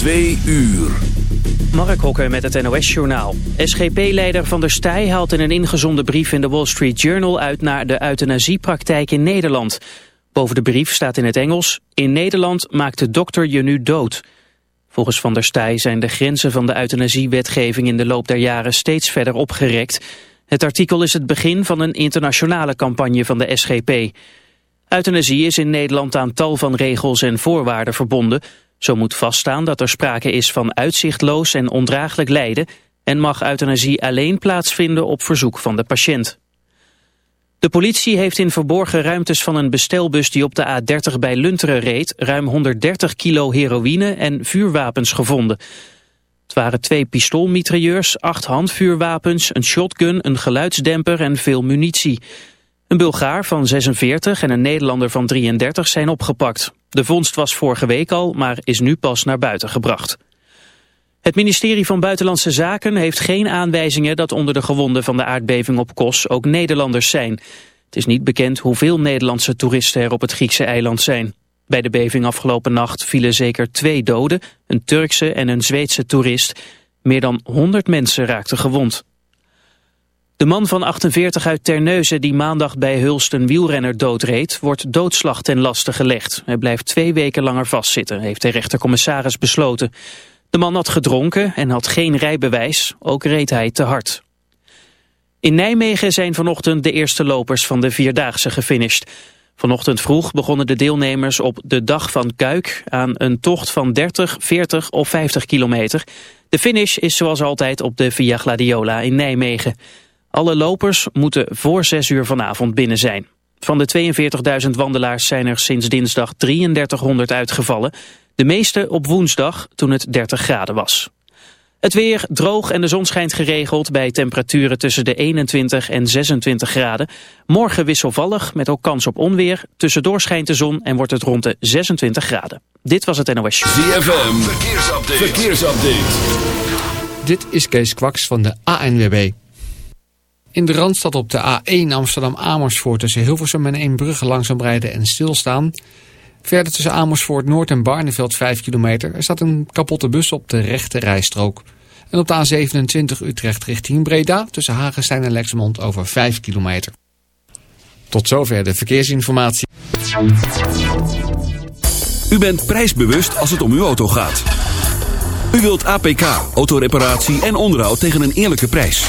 Twee uur. Mark Hokker met het NOS-journaal. SGP-leider Van der Staaij haalt in een ingezonden brief in de Wall Street Journal uit naar de euthanasiepraktijk in Nederland. Boven de brief staat in het Engels... In Nederland maakt de dokter je nu dood. Volgens Van der Staaij zijn de grenzen van de euthanasiewetgeving in de loop der jaren steeds verder opgerekt. Het artikel is het begin van een internationale campagne van de SGP. Euthanasie is in Nederland aan tal van regels en voorwaarden verbonden... Zo moet vaststaan dat er sprake is van uitzichtloos en ondraaglijk lijden en mag euthanasie alleen plaatsvinden op verzoek van de patiënt. De politie heeft in verborgen ruimtes van een bestelbus die op de A30 bij Lunteren reed ruim 130 kilo heroïne en vuurwapens gevonden. Het waren twee pistoolmitrailleurs, acht handvuurwapens, een shotgun, een geluidsdemper en veel munitie. Een Bulgaar van 46 en een Nederlander van 33 zijn opgepakt. De vondst was vorige week al, maar is nu pas naar buiten gebracht. Het ministerie van Buitenlandse Zaken heeft geen aanwijzingen dat onder de gewonden van de aardbeving op Kos ook Nederlanders zijn. Het is niet bekend hoeveel Nederlandse toeristen er op het Griekse eiland zijn. Bij de beving afgelopen nacht vielen zeker twee doden, een Turkse en een Zweedse toerist. Meer dan 100 mensen raakten gewond. De man van 48 uit Terneuzen die maandag bij Hulst een wielrenner doodreed... wordt doodslag ten laste gelegd. Hij blijft twee weken langer vastzitten, heeft de rechtercommissaris besloten. De man had gedronken en had geen rijbewijs, ook reed hij te hard. In Nijmegen zijn vanochtend de eerste lopers van de Vierdaagse gefinished. Vanochtend vroeg begonnen de deelnemers op de Dag van Kuik... aan een tocht van 30, 40 of 50 kilometer. De finish is zoals altijd op de Via Gladiola in Nijmegen. Alle lopers moeten voor 6 uur vanavond binnen zijn. Van de 42.000 wandelaars zijn er sinds dinsdag 3300 uitgevallen. De meeste op woensdag toen het 30 graden was. Het weer droog en de zon schijnt geregeld bij temperaturen tussen de 21 en 26 graden. Morgen wisselvallig met ook kans op onweer. Tussendoor schijnt de zon en wordt het rond de 26 graden. Dit was het NOS Show. ZFM, verkeersupdate. verkeersupdate. Dit is Kees Kwaks van de ANWB. In de Randstad op de A1 Amsterdam-Amersfoort tussen Hilversum en Eembrugge langzaam rijden en stilstaan. Verder tussen Amersfoort Noord en Barneveld 5 kilometer. Er staat een kapotte bus op de rechte rijstrook. En op de A27 Utrecht richting Breda tussen Hagenstein en Lexmond over 5 kilometer. Tot zover de verkeersinformatie. U bent prijsbewust als het om uw auto gaat. U wilt APK, autoreparatie en onderhoud tegen een eerlijke prijs.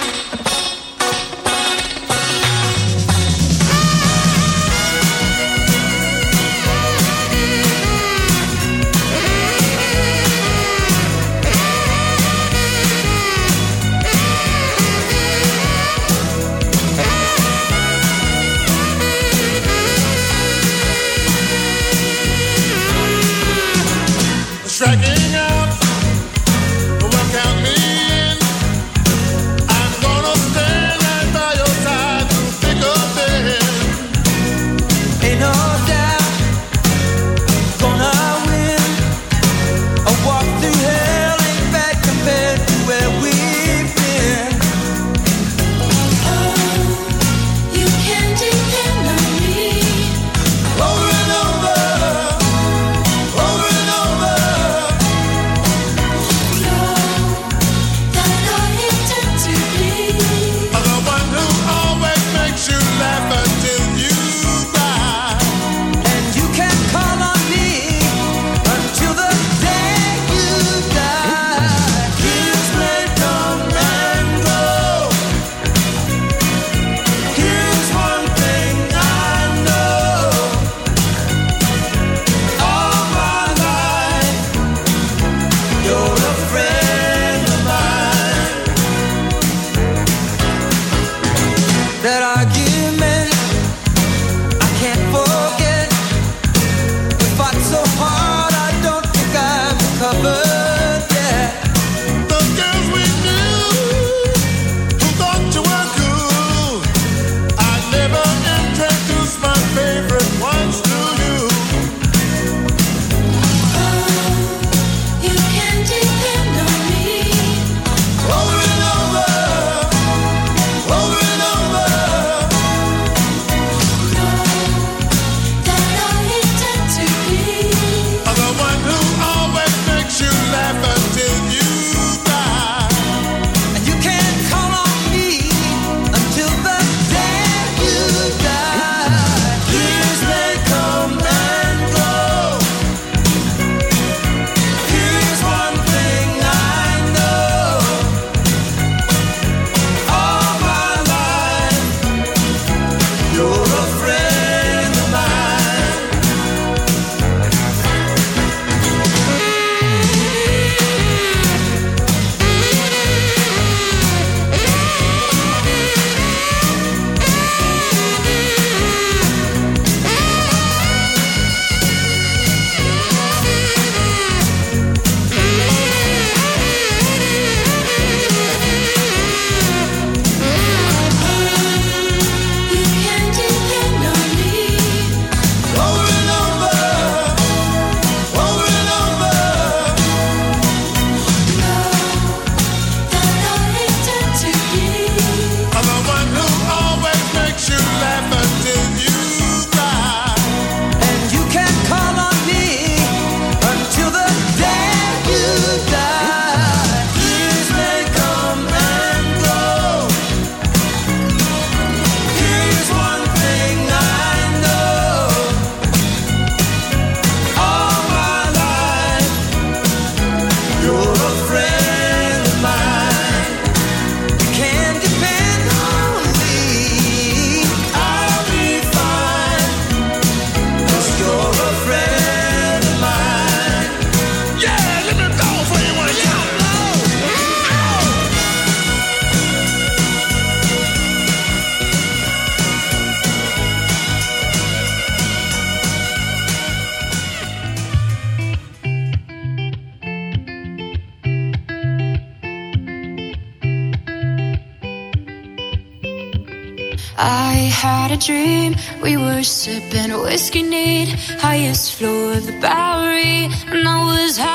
whiskey need highest floor of the Bowery, and I was high.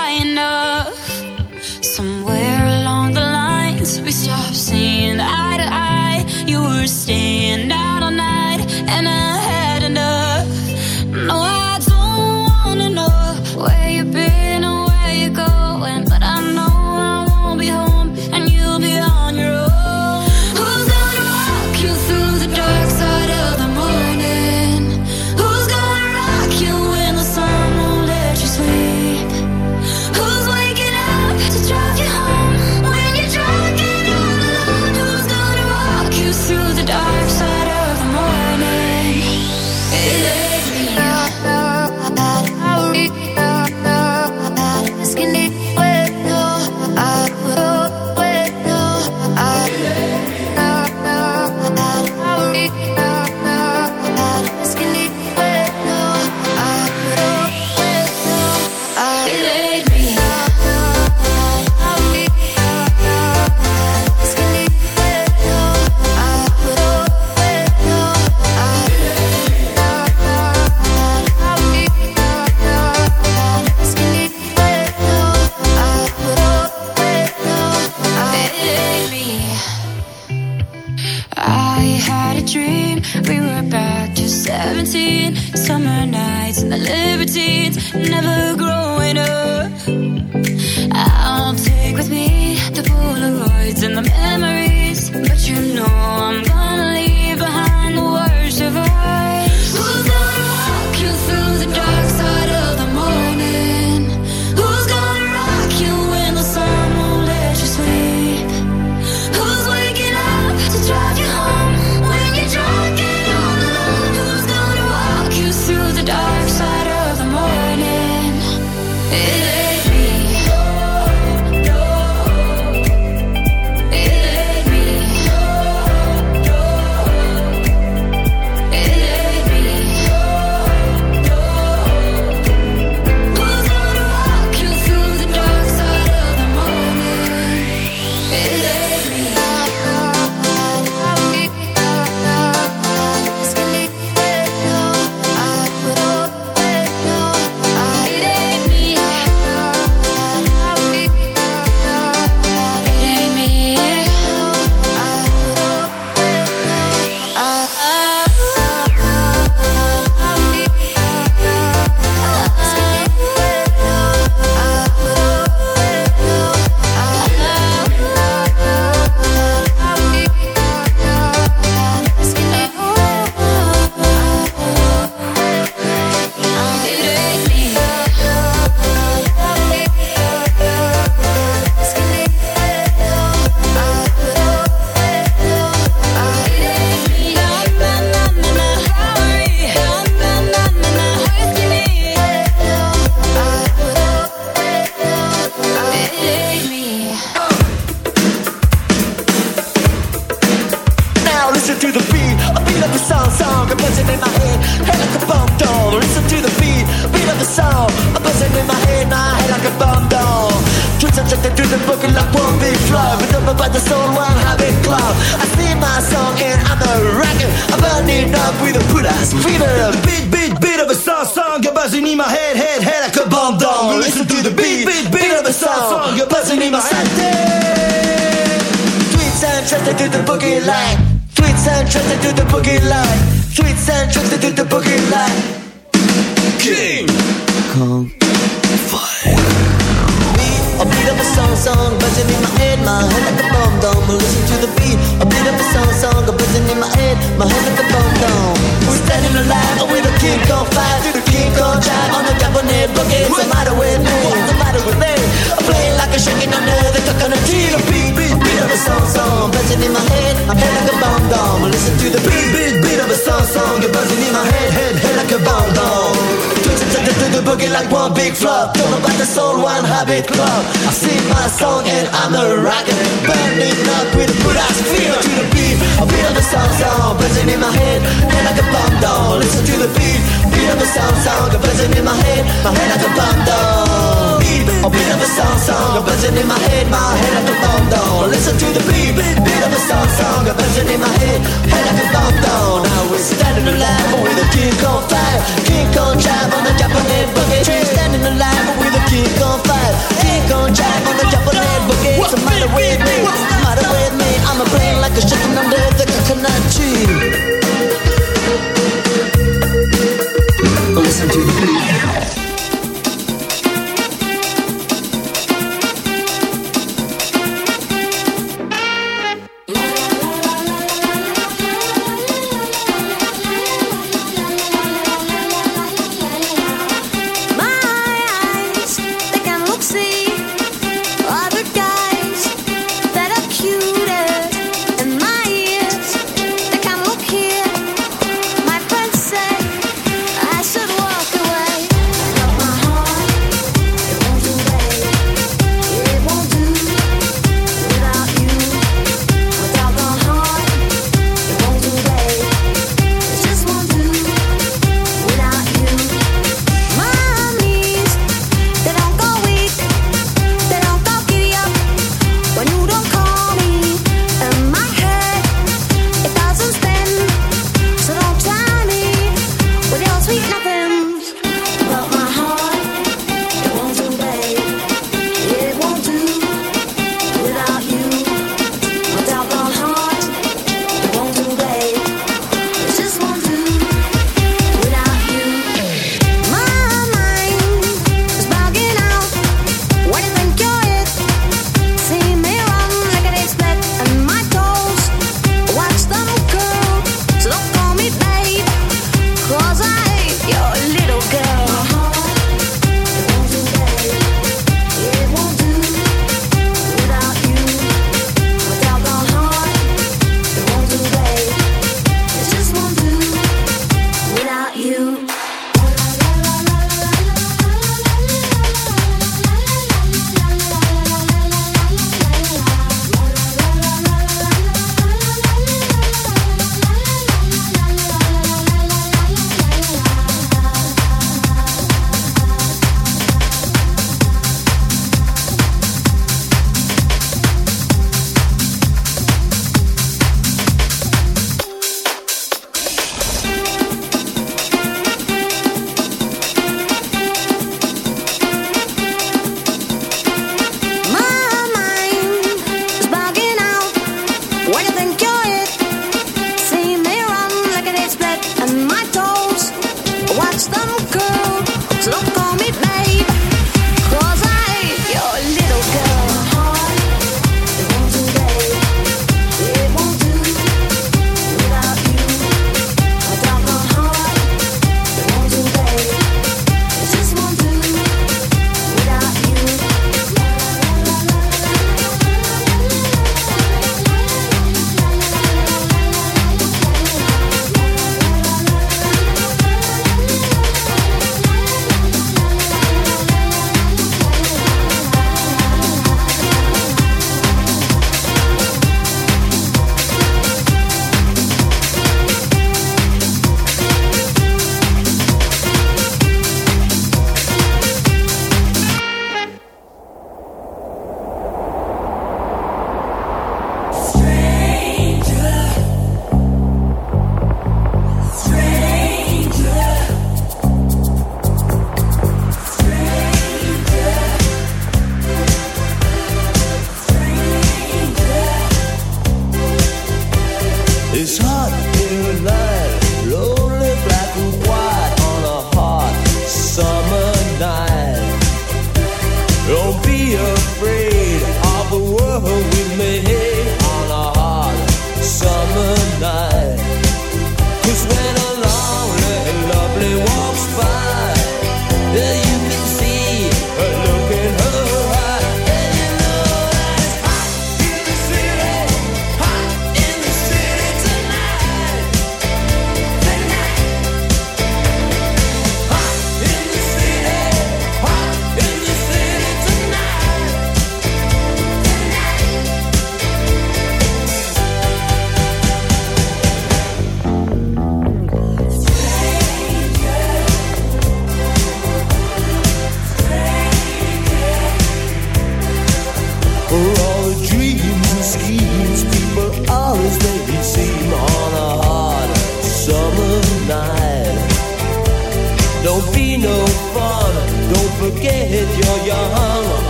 buzzing in my head, my head at the bomb down. Listen to the beat, beat, beat of a song, song, a buzzing in my head.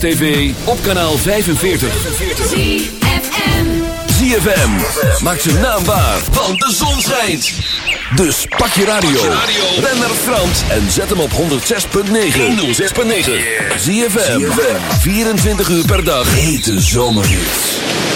TV op kanaal 45. ZFM. ZFM. Maak zijn naam waar, want de zon schijnt. Dus pak je radio. Ren naar Frans en zet hem op 106.9. 106.9. ZFM. 24 uur per dag. Hete zomerhits.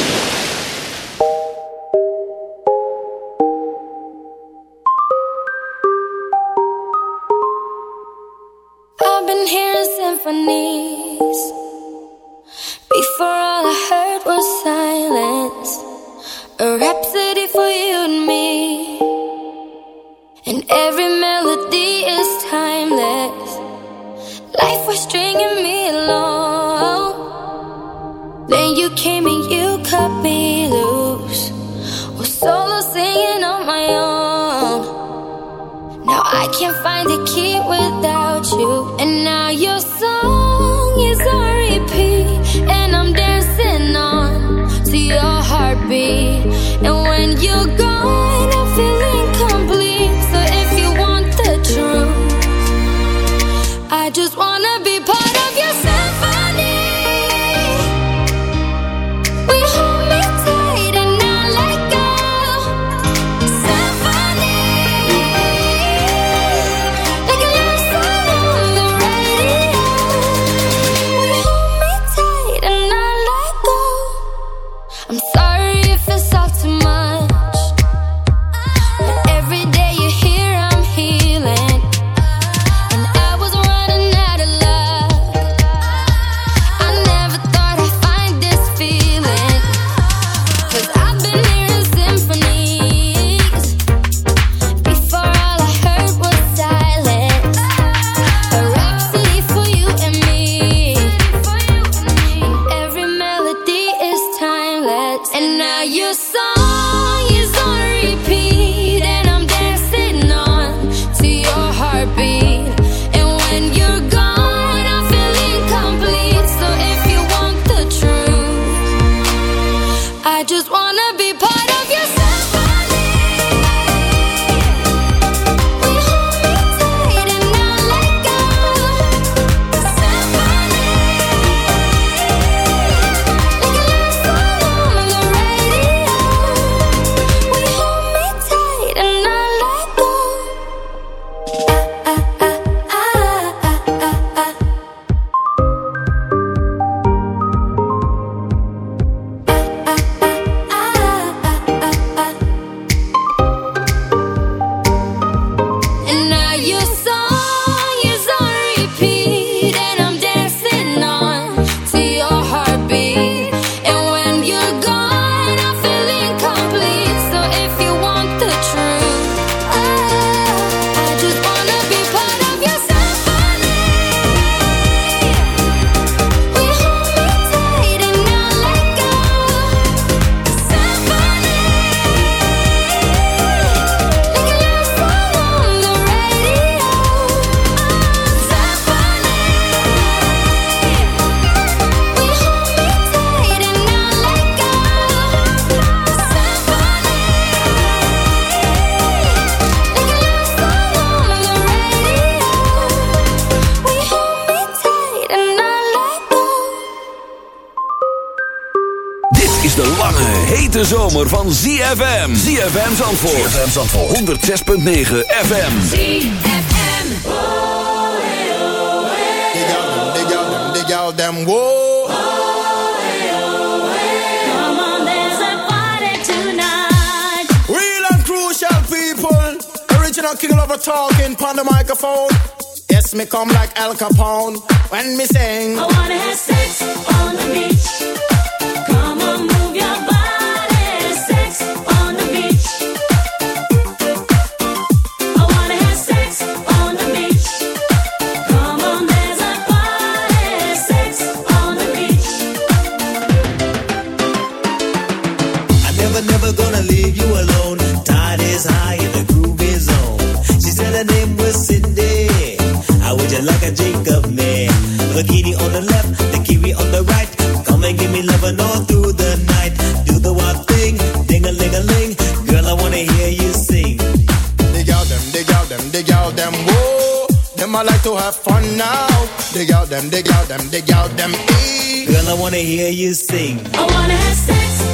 ZFM. ZFM Zandvoort. ZFM 106.9 FM. ZFM. Oh, hey, oh, hey, Dig out them, dig out them, dig out them. Whoa. Oh, hey, oh, hey, Come on, there's a party tonight. Real and crucial people. Original king over talking on the microphone. Yes, me come like Al Capone. When me sing. I wanna have sex on the beat. On the left, the Kiwi on the right. Come and give me loving all through the night. Do the wild thing, ding a ling a ling. Girl, I wanna hear you sing. Dig out them, dig out them, dig out them. Whoa, them I like to have fun now. Dig out them, dig out them, dig out them. Eee. Girl, I wanna hear you sing. I wanna have sex.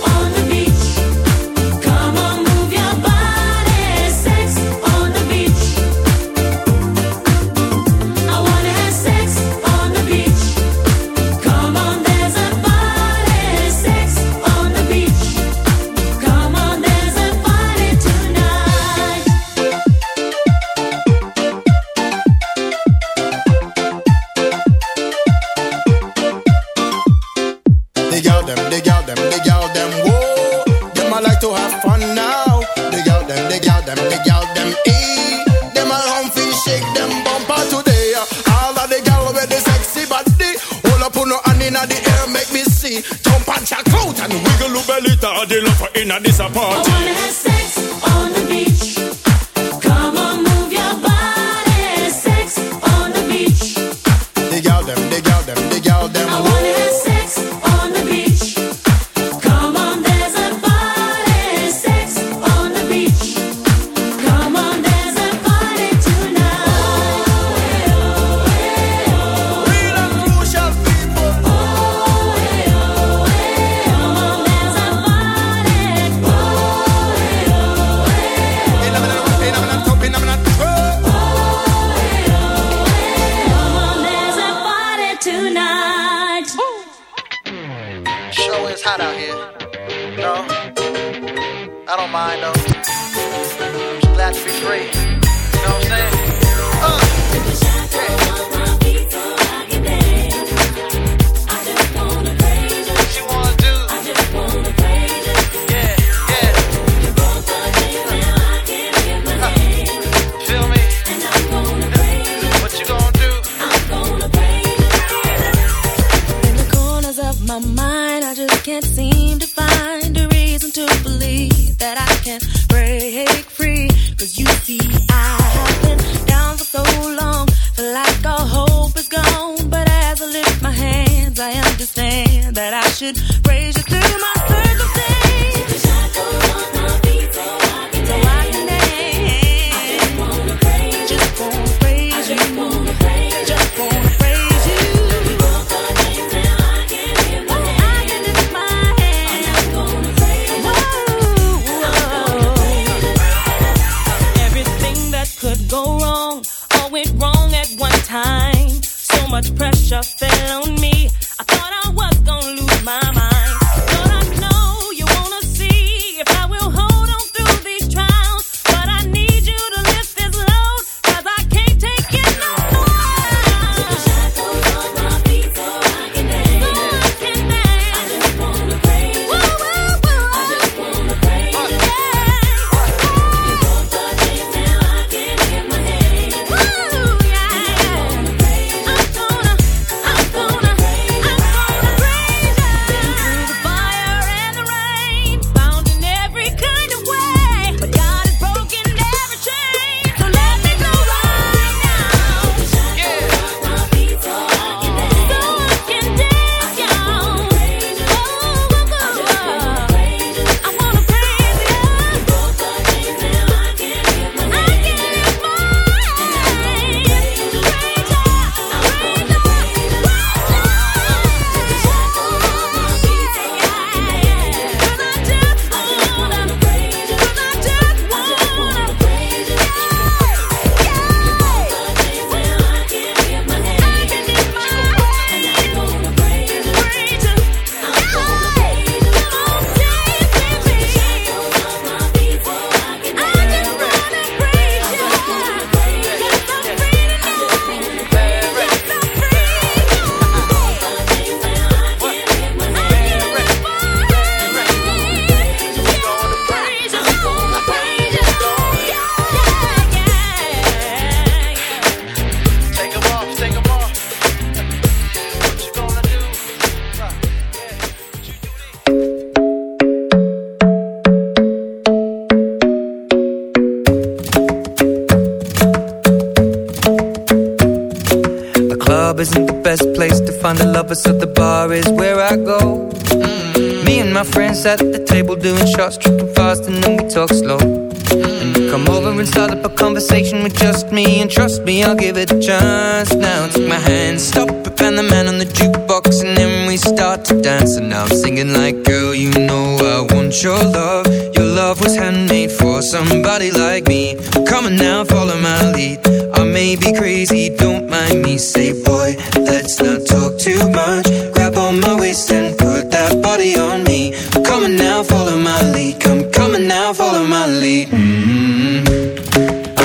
inna this apart.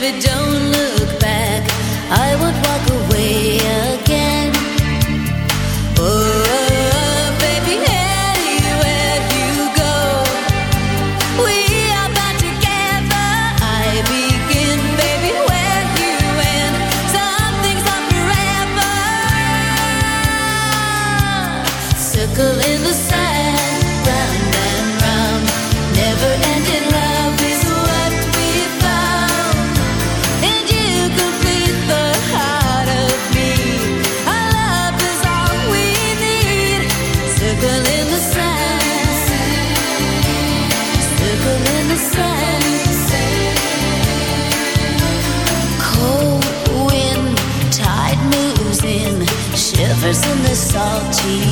Baby, don't look back. I won't walk away salty